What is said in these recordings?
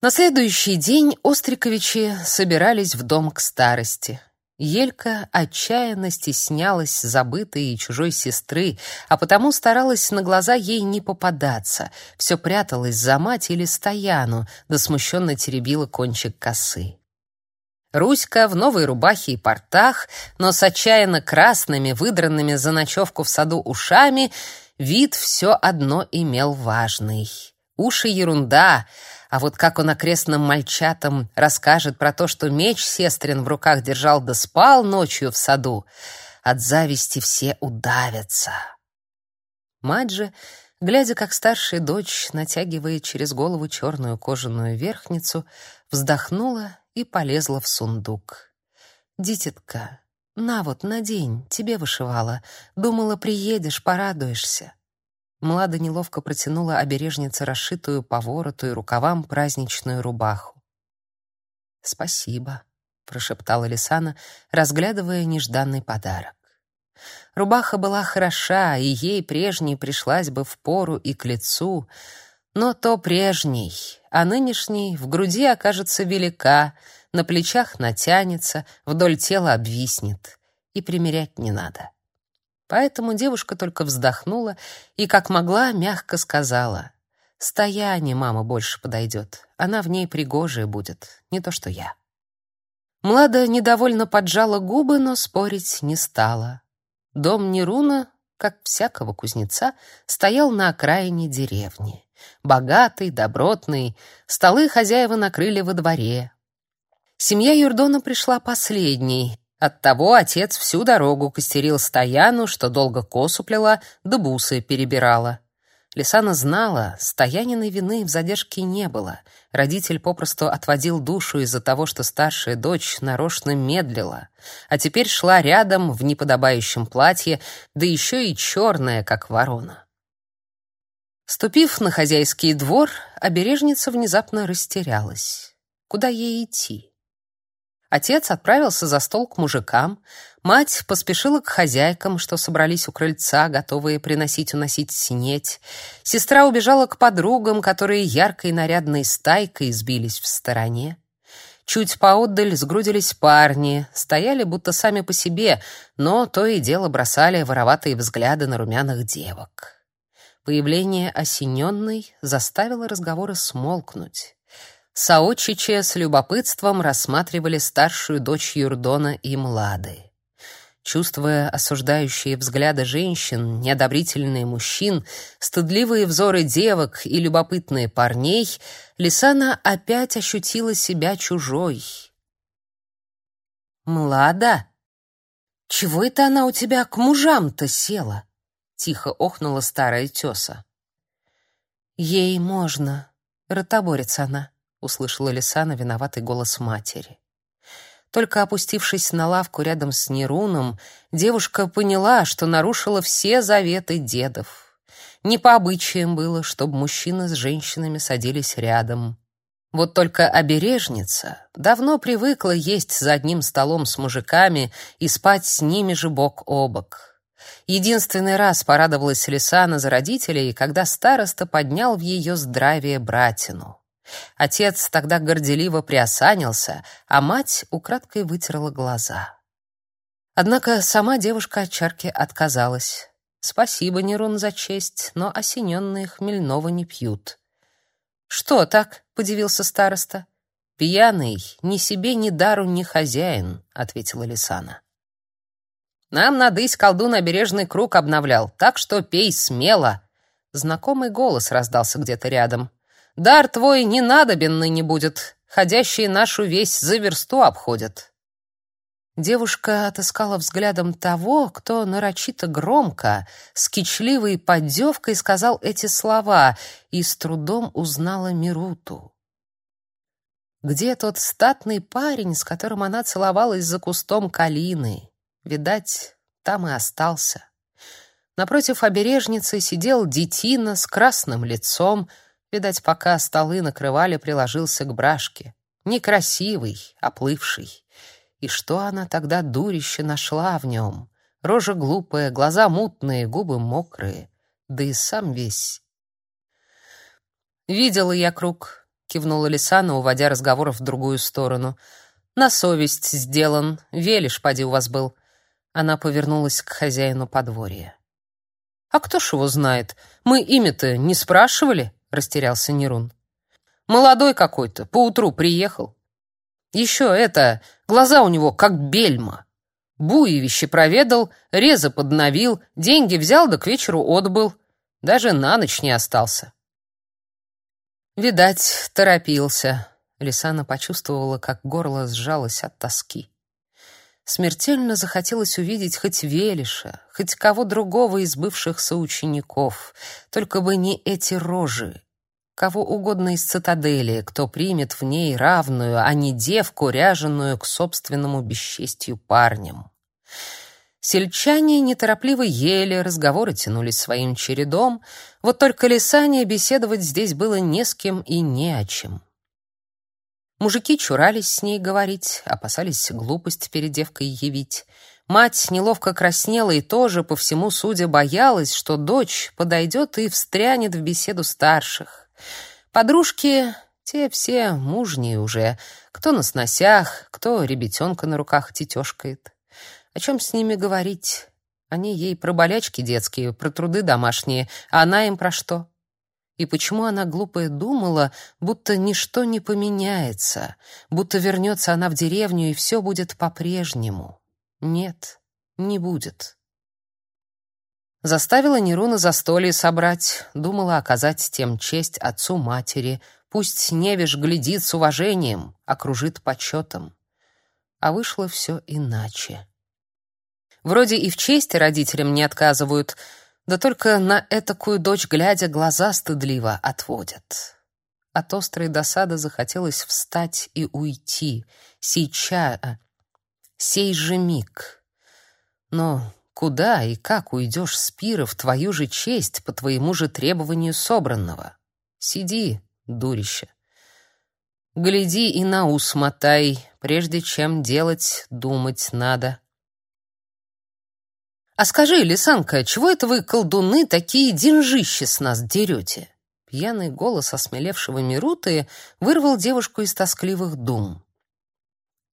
На следующий день Остриковичи собирались в дом к старости. Елька отчаянно стеснялась забытой и чужой сестры, а потому старалась на глаза ей не попадаться, все пряталась за мать или стояну, да смущенно теребила кончик косы. Руська в новой рубахе и портах, но с отчаянно красными, выдранными за ночевку в саду ушами, вид все одно имел важный. Уши ерунда — а вот как он окрестным мальчатам расскажет про то, что меч сестрин в руках держал да спал ночью в саду, от зависти все удавятся. Мать же, глядя, как старшая дочь натягивает через голову черную кожаную верхницу, вздохнула и полезла в сундук. «Дитятка, на вот, надень, тебе вышивала. Думала, приедешь, порадуешься». Млада неловко протянула обережнице расшитую по вороту и рукавам праздничную рубаху. «Спасибо», — прошептала Лисана, разглядывая нежданный подарок. Рубаха была хороша, и ей прежней пришлась бы в пору и к лицу, но то прежней, а нынешней в груди окажется велика, на плечах натянется, вдоль тела обвиснет, и примерять не надо. Поэтому девушка только вздохнула и, как могла, мягко сказала: "Стояне мама больше подойдет. Она в ней пригожая будет, не то что я". Млада недовольно поджала губы, но спорить не стала. Дом Неруна, как всякого кузнеца, стоял на окраине деревни. Богатый, добротный, столы хозяева накрыли во дворе. Семья Юрдона пришла последней, Оттого отец всю дорогу костерил Стояну, что долго косу плела, да бусы перебирала. Лисана знала, Стояниной вины в задержке не было. Родитель попросту отводил душу из-за того, что старшая дочь нарочно медлила, а теперь шла рядом в неподобающем платье, да еще и черная, как ворона. Ступив на хозяйский двор, обережница внезапно растерялась. Куда ей идти? Отец отправился за стол к мужикам, мать поспешила к хозяйкам, что собрались у крыльца, готовые приносить-уносить снеть. Сестра убежала к подругам, которые яркой нарядной стайкой сбились в стороне. Чуть поотдаль сгрудились парни, стояли будто сами по себе, но то и дело бросали вороватые взгляды на румяных девок. Появление осененной заставило разговоры смолкнуть. Саочичи с любопытством рассматривали старшую дочь Юрдона и Млады. Чувствуя осуждающие взгляды женщин, неодобрительные мужчин, стыдливые взоры девок и любопытные парней, Лисана опять ощутила себя чужой. «Млада? Чего это она у тебя к мужам-то села?» — тихо охнула старая тёса. «Ей можно», — ротоборец она услышала Лисана виноватый голос матери. Только опустившись на лавку рядом с Неруном, девушка поняла, что нарушила все заветы дедов. Не по обычаям было, чтобы мужчины с женщинами садились рядом. Вот только обережница давно привыкла есть за одним столом с мужиками и спать с ними же бок о бок. Единственный раз порадовалась Лисана за родителей, когда староста поднял в ее здравие братину. Отец тогда горделиво приосанился, а мать украдкой вытерла глаза. Однако сама девушка от чарки отказалась. Спасибо, Нерун, за честь, но осененные хмельного не пьют. Что так? подивился староста. Пьяный, ни себе, ни дару, ни хозяин, ответила Лисана. Нам надысь колдун обережный круг обновлял, так что пей смело. Знакомый голос раздался где-то рядом. Дар твой не надобен ныне будет, ходящие нашу весь за версту обходят». Девушка отыскала взглядом того, кто нарочито громко, с кичливой поддевкой сказал эти слова, и с трудом узнала Мируту. Где тот статный парень, с которым она целовалась за кустом калины? Видать, там и остался. Напротив обережницы сидел детина с красным лицом, Видать, пока столы накрывали, приложился к брашке. Некрасивый, оплывший. И что она тогда дурище нашла в нем? Рожа глупая, глаза мутные, губы мокрые. Да и сам весь. Видела я круг. кивнула Лисана, уводя разговор в другую сторону. На совесть сделан. Велиш, поди у вас был. Она повернулась к хозяину подворья. А кто ж его знает? Мы имя-то не спрашивали, растерялся Нерун. Молодой какой-то, поутру приехал. Еще это, глаза у него как бельма. Буевище проведал, резы подновил, деньги взял да к вечеру отбыл. Даже на ночь не остался. Видать, торопился. Лисана почувствовала, как горло сжалось от тоски. Смертельно захотелось увидеть хоть Велиша, хоть кого другого из бывших соучеников, только бы не эти рожи. Кого угодно из цитадели, кто примет в ней равную, а не девку, ряженую к собственному бесчестью парням. Сельчане неторопливо ели, разговоры тянулись своим чередом, вот только Лисане беседовать здесь было не с кем и не о чем. Мужики чурались с ней говорить, опасались глупость перед девкой явить. Мать неловко краснела и тоже, по всему судя, боялась, что дочь подойдет и встрянет в беседу старших. Подружки, те все мужние уже, кто на сносях, кто ребятенка на руках тетешкает. О чем с ними говорить? Они ей про болячки детские, про труды домашние, а она им про что? И почему она глупая думала, будто ничто не поменяется, будто вернется она в деревню и все будет по-прежнему? Нет, не будет. Заставила Неруна застолье собрать, думала оказать тем честь отцу-матери, пусть Невиш глядит с уважением, окружит почетом. А вышло все иначе. Вроде и в чести родителям не отказывают, да только на этакую дочь глядя глаза стыдливо отводят. От острой досады захотелось встать и уйти. Сейчас, сей же миг. Но куда и как уйдешь с пира в твою же честь по твоему же требованию собранного? Сиди, дурище. Гляди и на ус мотай, прежде чем делать, думать надо. «А скажи, Лисанка, чего это вы, колдуны, такие деньжищи с нас дерете?» Пьяный голос осмелевшего Мируты вырвал девушку из тоскливых дум.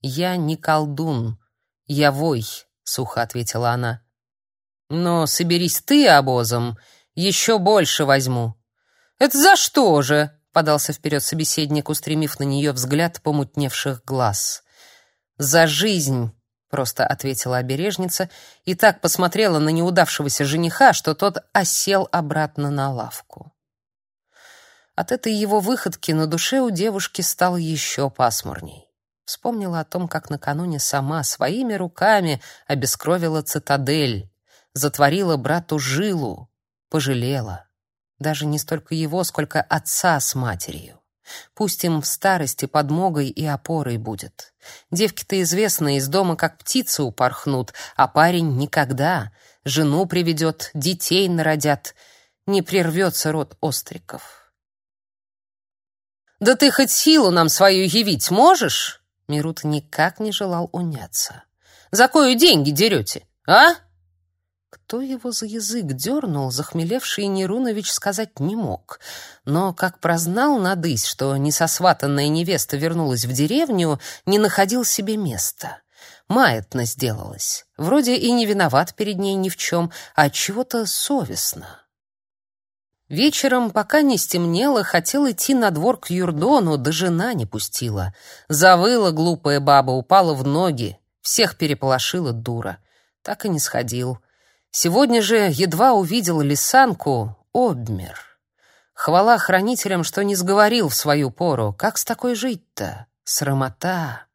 «Я не колдун, я вой», — сухо ответила она. «Но соберись ты обозом, еще больше возьму». «Это за что же?» — подался вперед собеседник, устремив на нее взгляд помутневших глаз. «За жизнь!» Просто ответила обережница и так посмотрела на неудавшегося жениха, что тот осел обратно на лавку. От этой его выходки на душе у девушки стало еще пасмурней. Вспомнила о том, как накануне сама своими руками обескровила цитадель, затворила брату жилу, пожалела. Даже не столько его, сколько отца с матерью. Пусть им в старости подмогой и опорой будет. Девки-то известно, из дома как птицы упорхнут, а парень никогда. Жену приведет, детей народят. Не прервется род остриков. «Да ты хоть силу нам свою явить можешь?» Мирут никак не желал уняться. «За кою деньги дерете, а?» Кто его за язык дернул, захмелевший Нерунович сказать не мог. Но, как прознал надысь, что несосватанная невеста вернулась в деревню, не находил себе места. Маятно сделалось. Вроде и не виноват перед ней ни в чем, а чего-то совестно. Вечером, пока не стемнело, хотел идти на двор к Юрдону, да жена не пустила. Завыла глупая баба, упала в ноги. Всех переполошила дура. Так и не сходил. Сегодня же едва увидел лисанку, обмер. Хвала хранителям, что не сговорил в свою пору. Как с такой жить-то? Срамота.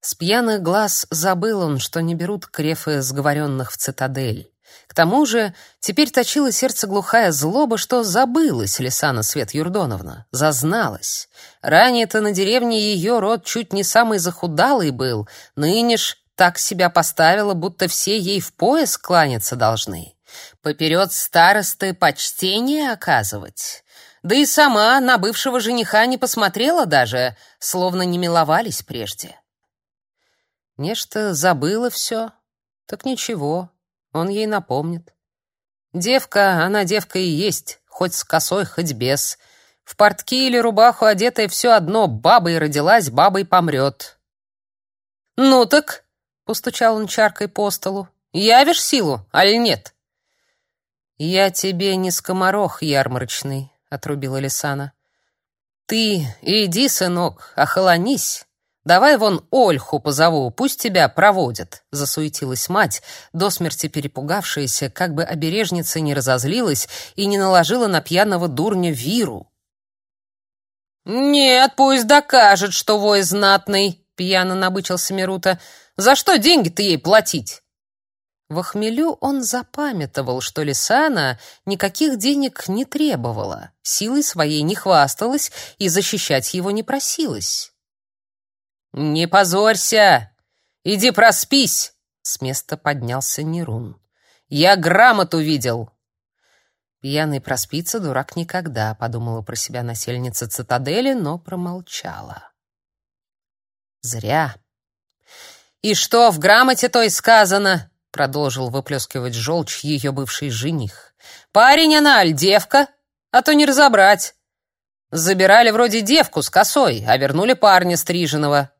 С пьяных глаз забыл он, что не берут крефы сговоренных в цитадель. К тому же теперь точило сердце глухая злоба, что забылась Лисана Свет Юрдоновна, зазналась. Ранее-то на деревне ее род чуть не самый захудалый был, ныне ж так себя поставила, будто все ей в пояс кланяться должны. Поперед старосты почтение оказывать. Да и сама на бывшего жениха не посмотрела даже, словно не миловались прежде. Нечто забыла все. Так ничего, он ей напомнит. Девка, она девка и есть, хоть с косой, хоть без. В портки или рубаху одетая все одно, бабой родилась, бабой помрет. «Ну так», — постучал он чаркой по столу, — «явишь силу, аль нет?» «Я тебе не скоморох ярмарочный», — отрубила Лисана. «Ты иди, сынок, охолонись. Давай вон Ольху позову, пусть тебя проводят», — засуетилась мать, до смерти перепугавшаяся, как бы обережница не разозлилась и не наложила на пьяного дурня виру. «Нет, пусть докажет, что вой знатный», — пьяно набычился Мирута. «За что деньги-то ей платить?» В хмелю он запамятовал, что Лисана никаких денег не требовала, силой своей не хвасталась и защищать его не просилась. «Не позорься! Иди проспись!» С места поднялся Нерун. «Я грамоту видел!» Пьяный проспится, дурак никогда, подумала про себя насельница цитадели, но промолчала. Зря. «И что в грамоте той сказано?» продолжил выплескивать желчь ее бывший жених. «Парень она, аль девка? А то не разобрать. Забирали вроде девку с косой, а вернули парня стриженного».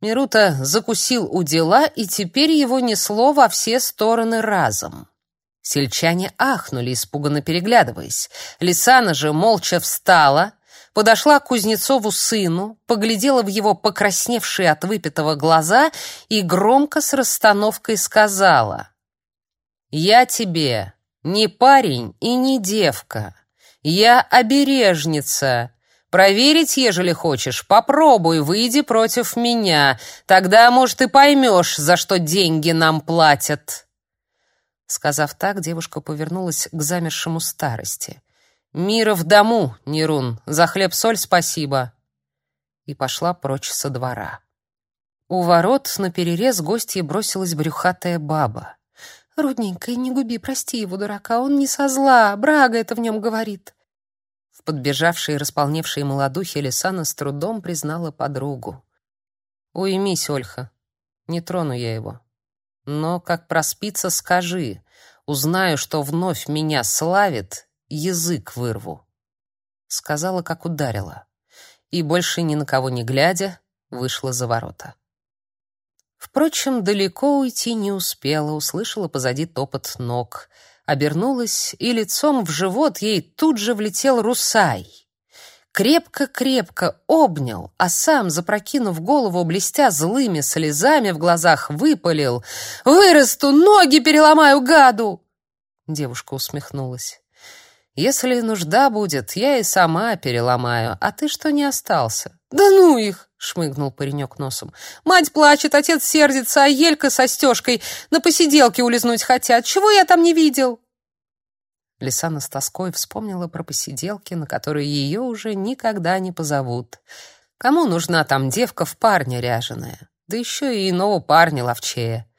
Мирута закусил у дела, и теперь его несло во все стороны разом. Сельчане ахнули, испуганно переглядываясь. Лисана же молча встала, подошла к Кузнецову сыну, поглядела в его покрасневшие от выпитого глаза и громко с расстановкой сказала: "Я тебе не парень и не девка. Я обережница. Проверить, ежели хочешь, попробуй, выйди против меня. Тогда, может, и поймешь, за что деньги нам платят". Сказав так, девушка повернулась к замершему старости. «Мира в дому, Нерун, за хлеб-соль спасибо!» И пошла прочь со двора. У ворот на перерез гостье бросилась брюхатая баба. «Рудненькая, не губи, прости его, дурака, он не со зла, брага это в нем говорит». В подбежавшей и располневшей молодухе Лисана с трудом признала подругу. «Уймись, Ольха, не трону я его. Но, как проспится, скажи, узнаю, что вновь меня славит, язык вырву. Сказала, как ударила. И больше ни на кого не глядя, вышла за ворота. Впрочем, далеко уйти не успела, услышала позади топот ног. Обернулась, и лицом в живот ей тут же влетел русай. Крепко-крепко обнял, а сам, запрокинув голову, блестя злыми слезами в глазах, выпалил. «Вырасту, ноги переломаю гаду!» Девушка усмехнулась. Если нужда будет, я и сама переломаю, а ты что не остался? Да ну их, шмыгнул паренек носом. Мать плачет, отец сердится, а Елька со Стежкой на посиделке улизнуть хотят. Чего я там не видел? Лисана с тоской вспомнила про посиделки, на которые ее уже никогда не позовут. Кому нужна там девка в парне ряженая? Да еще и иного парня ловчее.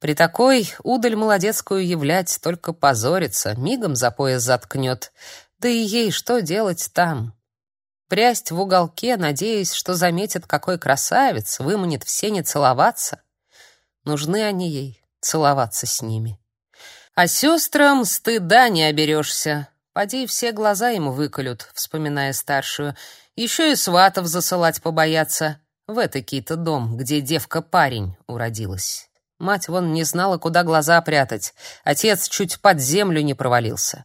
При такой удаль молодецкую являть только позорится, мигом за пояс заткнет. Да и ей что делать там? Прясть в уголке, надеясь, что заметит, какой красавец, выманит в сене целоваться. Нужны они ей, целоваться с ними. А сестрам стыда не оберешься. Поди все глаза ему выколют, вспоминая старшую. Еще и сватов засылать побояться. В этакий-то дом, где девка-парень уродилась. Мать вон не знала, куда глаза прятать. Отец чуть под землю не провалился.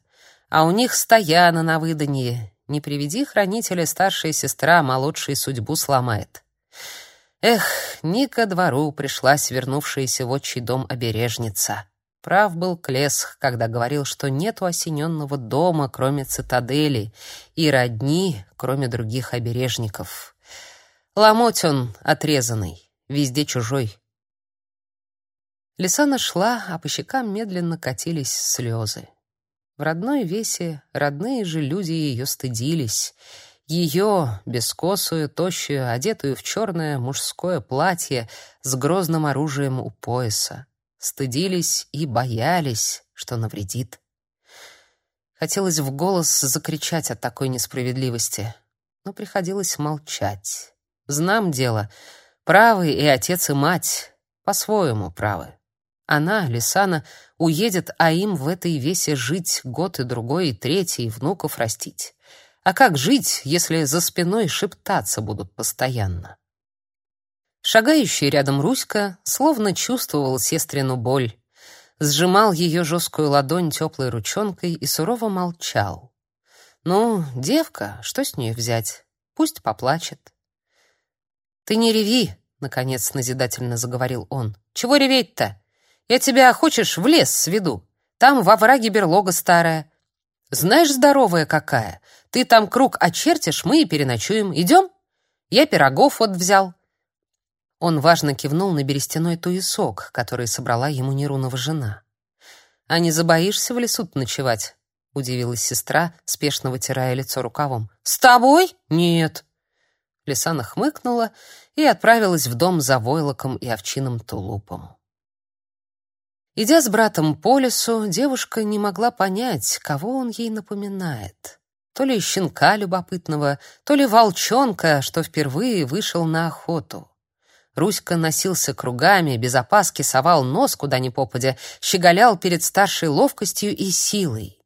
А у них стояна на выданье. Не приведи хранителя старшая сестра, молодшей судьбу сломает. Эх, не ко двору пришлась вернувшаяся в отчий дом обережница. Прав был Клесх, когда говорил, что нету осененного дома, кроме цитадели, и родни, кроме других обережников. Ломоть он отрезанный, везде чужой. Лиса нашла, а по щекам медленно катились слезы. В родной весе родные же люди ее стыдились. Ее, бескосую, тощую, одетую в черное мужское платье с грозным оружием у пояса. Стыдились и боялись, что навредит. Хотелось в голос закричать от такой несправедливости, но приходилось молчать. Знам дело, правы и отец, и мать, по-своему правы. Она, Лисана, уедет, а им в этой весе жить год и другой, и третий, внуков растить. А как жить, если за спиной шептаться будут постоянно? Шагающий рядом Руська словно чувствовал сестрину боль, сжимал ее жесткую ладонь теплой ручонкой и сурово молчал. Ну, девка, что с нее взять? Пусть поплачет. Ты не реви, наконец назидательно заговорил он. Чего реветь-то? Я тебя хочешь в лес сведу. Там во враге берлога старая. Знаешь, здоровая какая. Ты там круг очертишь, мы и переночуем. Идем? Я пирогов вот взял. Он важно кивнул на берестяной туесок, который собрала ему Нерунова жена. «А не забоишься в лесу ночевать?» — удивилась сестра, спешно вытирая лицо рукавом. «С тобой? Нет». Лисана хмыкнула и отправилась в дом за войлоком и овчиным тулупом. Идя с братом по лесу, девушка не могла понять, кого он ей напоминает. То ли щенка любопытного, то ли волчонка, что впервые вышел на охоту. Руська носился кругами, без опаски совал нос куда ни попадя, щеголял перед старшей ловкостью и силой.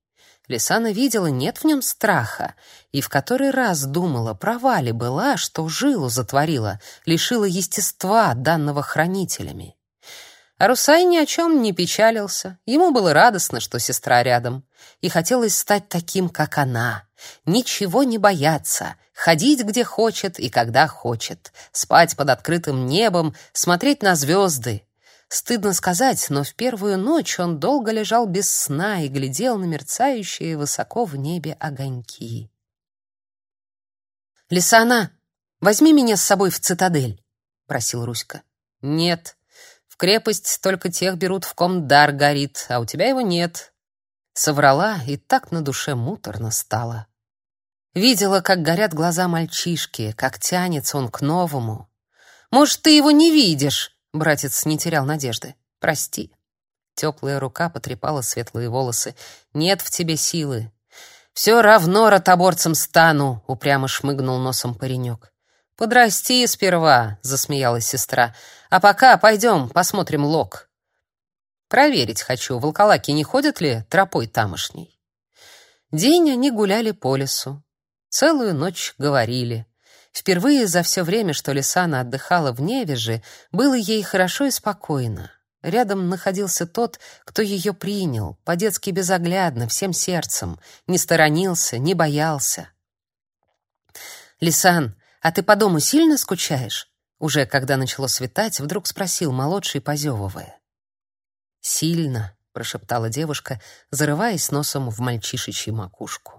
Лисана видела, нет в нем страха, и в который раз думала, права ли была, что жилу затворила, лишила естества, данного хранителями. А Русай ни о чем не печалился. Ему было радостно, что сестра рядом, и хотелось стать таким, как она, ничего не бояться, ходить где хочет и когда хочет, спать под открытым небом, смотреть на звезды. Стыдно сказать, но в первую ночь он долго лежал без сна и глядел на мерцающие высоко в небе огоньки. «Лисана, возьми меня с собой в цитадель», — просил Руська. «Нет, крепость только тех берут, в ком дар горит, а у тебя его нет». Соврала, и так на душе муторно стало. Видела, как горят глаза мальчишки, как тянется он к новому. Может, ты его не видишь? Братец не терял надежды. Прости. Теплая рука потрепала светлые волосы. Нет в тебе силы. Все равно ротоборцем стану, упрямо шмыгнул носом паренек. Подрасти сперва, засмеялась сестра. А пока пойдем, посмотрим лог. Проверить хочу, волколаки не ходят ли тропой тамошней. День они гуляли по лесу. Целую ночь говорили. Впервые за все время, что Лисана отдыхала в Невеже, было ей хорошо и спокойно. Рядом находился тот, кто ее принял, по-детски безоглядно, всем сердцем, не сторонился, не боялся. «Лисан, а ты по дому сильно скучаешь?» Уже когда начало светать, вдруг спросил молодший, позевывая. «Сильно», — прошептала девушка, зарываясь носом в мальчишечью макушку.